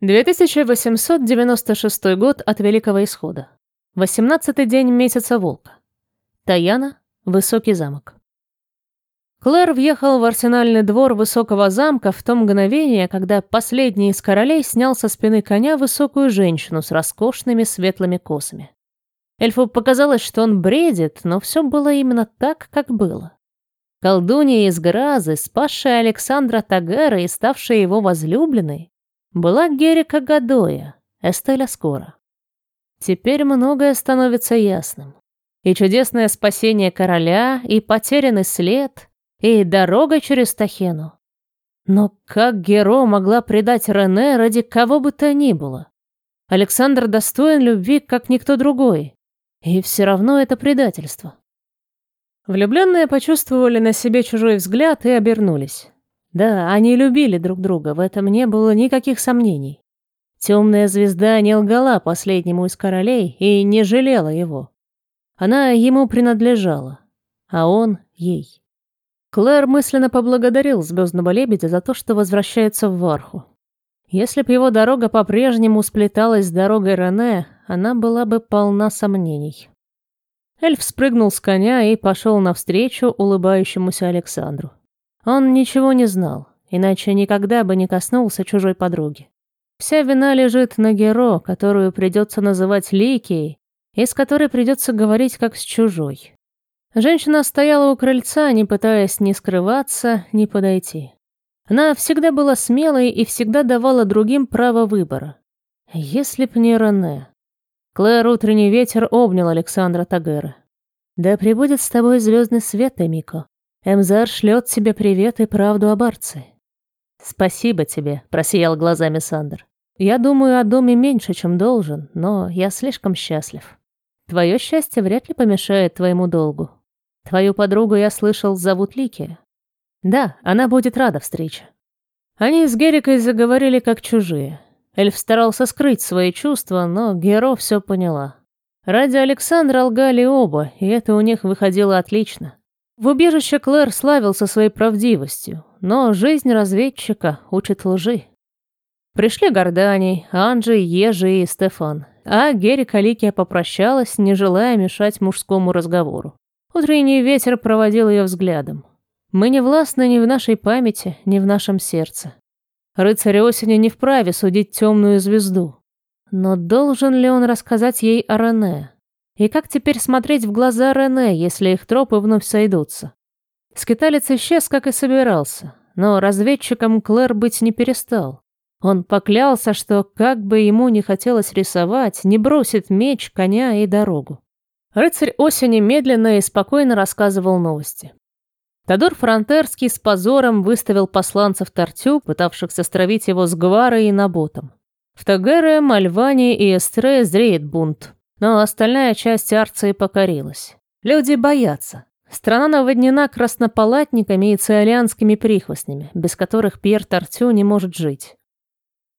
2896 год от Великого Исхода. 18-й день месяца Волка. Таяна, Высокий замок. Клэр въехал в арсенальный двор Высокого замка в то мгновение, когда последний из королей снял со спины коня высокую женщину с роскошными светлыми косами. Эльфу показалось, что он бредит, но все было именно так, как было. Колдунья из Гразы, спасшая Александра Тагера и ставшая его возлюбленной, была Герика Гадоя, Эстеля Скора. Теперь многое становится ясным. И чудесное спасение короля, и потерянный след, и дорога через Тахену. Но как Геро могла предать Рене ради кого бы то ни было? Александр достоин любви, как никто другой. И все равно это предательство. Влюбленные почувствовали на себе чужой взгляд и обернулись. Да, они любили друг друга, в этом не было никаких сомнений. Темная звезда не лгала последнему из королей и не жалела его. Она ему принадлежала, а он ей. Клэр мысленно поблагодарил звездного лебедя за то, что возвращается в Варху. Если б его дорога по-прежнему сплеталась с дорогой Рене, она была бы полна сомнений. Эльф спрыгнул с коня и пошел навстречу улыбающемуся Александру. Он ничего не знал, иначе никогда бы не коснулся чужой подруги. Вся вина лежит на Геро, которую придется называть Ликией, и с которой придется говорить как с чужой. Женщина стояла у крыльца, не пытаясь ни скрываться, ни подойти. Она всегда была смелой и всегда давала другим право выбора. Если б не Рене. Клэр утренний ветер обнял Александра Тагера. «Да пребудет с тобой звездный свет, Эмико. Эмзар шлет тебе привет и правду о Барце. Спасибо тебе, просиял глазами Сандер. Я думаю о доме меньше, чем должен, но я слишком счастлив. Твое счастье вряд ли помешает твоему долгу. Твою подругу я слышал, зовут Ликия. Да, она будет рада встрече. Они с Герикой заговорили как чужие. Эльф старался скрыть свои чувства, но Геро все поняла. Ради Александра лгали оба, и это у них выходило отлично. В убежище Клэр славился своей правдивостью, но жизнь разведчика учит лжи. Пришли Гордани, Анджи, Ежи и Стефан, а Герри Каликия попрощалась, не желая мешать мужскому разговору. Утренний ветер проводил ее взглядом. Мы не властны ни в нашей памяти, ни в нашем сердце. Рыцарь осени не вправе судить темную звезду. Но должен ли он рассказать ей о Рене? И как теперь смотреть в глаза Рене, если их тропы вновь сойдутся? Скиталец исчез, как и собирался, но разведчиком Клэр быть не перестал. Он поклялся, что, как бы ему не хотелось рисовать, не бросит меч, коня и дорогу. Рыцарь осени медленно и спокойно рассказывал новости. Тодор Фронтерский с позором выставил посланцев Тартю, пытавшихся стравить его с Гварой и Наботом. В Тагере, Мальване и Эстре зреет бунт но остальная часть Арции покорилась. Люди боятся. Страна наводнена краснопалатниками и циолианскими прихвостнями, без которых Пьер Тартю не может жить.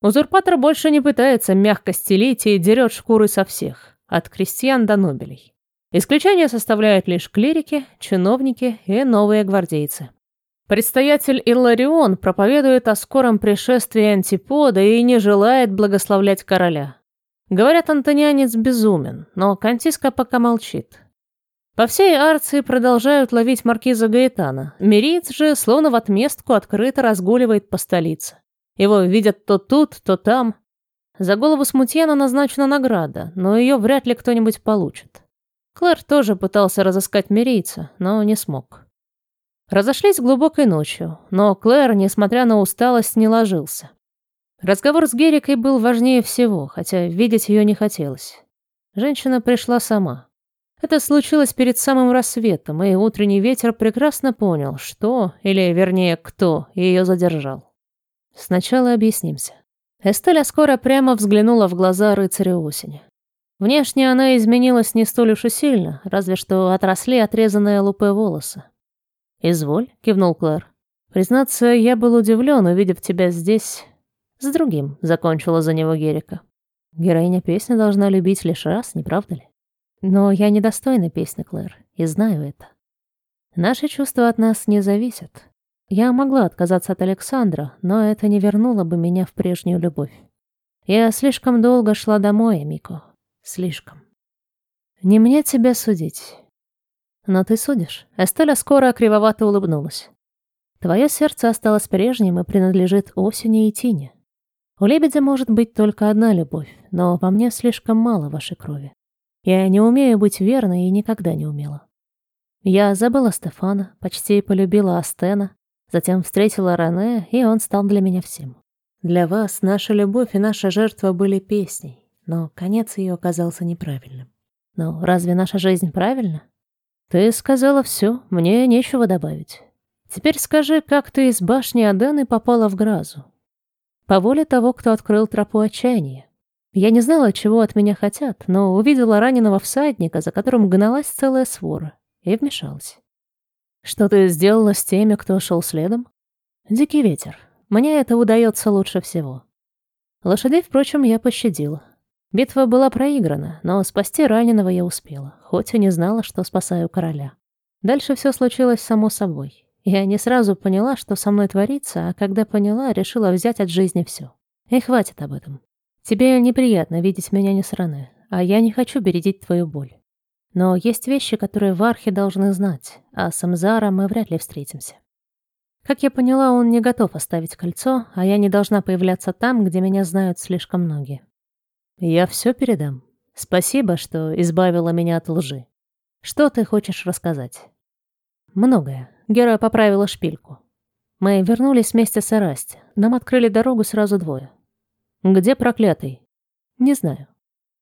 Узурпатор больше не пытается мягко стелить и дерет шкуры со всех, от крестьян до нобелей. Исключение составляют лишь клирики, чиновники и новые гвардейцы. Предстоятель Илларион проповедует о скором пришествии антипода и не желает благословлять короля. Говорят, антонианец безумен, но Кантиска пока молчит. По всей Арции продолжают ловить маркиза Гаэтана. Мериц же, словно в отместку, открыто разгуливает по столице. Его видят то тут, то там. За голову Смутьяна назначена награда, но ее вряд ли кто-нибудь получит. Клэр тоже пытался разыскать Мерийца, но не смог. Разошлись глубокой ночью, но Клэр, несмотря на усталость, не ложился. Разговор с Герикой был важнее всего, хотя видеть ее не хотелось. Женщина пришла сама. Это случилось перед самым рассветом, и утренний ветер прекрасно понял, что, или вернее, кто ее задержал. Сначала объяснимся. Эстеля скоро прямо взглянула в глаза рыцаря осени. Внешне она изменилась не столь уж и сильно, разве что отросли отрезанные лупы волосы. «Изволь», — кивнул Клэр. «Признаться, я был удивлен, увидев тебя здесь, с другим закончила за него Герика. Героиня песни должна любить лишь раз, не правда ли? Но я недостойна песни, Клэр, и знаю это. Наши чувства от нас не зависят. Я могла отказаться от Александра, но это не вернуло бы меня в прежнюю любовь. Я слишком долго шла домой, Мико. Слишком. Не мне тебя судить. Но ты судишь. Эстеля скоро кривовато улыбнулась. Твое сердце осталось прежним и принадлежит осени и тине. У лебедя может быть только одна любовь, но во мне слишком мало вашей крови. Я не умею быть верной и никогда не умела. Я забыла Стефана, почти полюбила Астена, затем встретила Рене, и он стал для меня всем. Для вас наша любовь и наша жертва были песней, но конец ее оказался неправильным. Но разве наша жизнь правильна? Ты сказала все, мне нечего добавить. Теперь скажи, как ты из башни Адены попала в Гразу? По воле того, кто открыл тропу отчаяния. Я не знала, чего от меня хотят, но увидела раненого всадника, за которым гналась целая свора, и вмешалась. Что ты сделала с теми, кто шел следом? Дикий ветер. Мне это удается лучше всего. Лошадей, впрочем, я пощадила. Битва была проиграна, но спасти раненого я успела, хоть и не знала, что спасаю короля. Дальше все случилось само собой. Я не сразу поняла, что со мной творится, а когда поняла, решила взять от жизни все. И хватит об этом. Тебе неприятно видеть меня не сраны, а я не хочу бередить твою боль. Но есть вещи, которые вархи должны знать, а с Амзаром мы вряд ли встретимся. Как я поняла, он не готов оставить кольцо, а я не должна появляться там, где меня знают слишком многие. Я все передам. Спасибо, что избавила меня от лжи. Что ты хочешь рассказать? Многое. Гера поправила шпильку. Мы вернулись вместе с Эрасти. Нам открыли дорогу сразу двое. Где проклятый? Не знаю.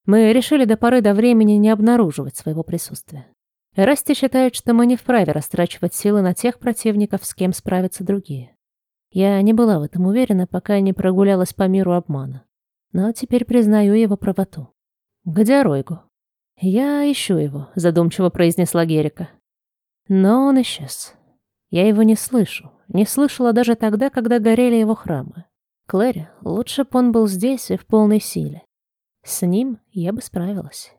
Мы решили до поры до времени не обнаруживать своего присутствия. Эрасти считает, что мы не вправе растрачивать силы на тех противников, с кем справятся другие. Я не была в этом уверена, пока не прогулялась по миру обмана. Но теперь признаю его правоту. Где Ройгу? Я ищу его, задумчиво произнесла Герика. Но он исчез. Я его не слышу. Не слышала даже тогда, когда горели его храмы. Клэри, лучше бы он был здесь и в полной силе. С ним я бы справилась.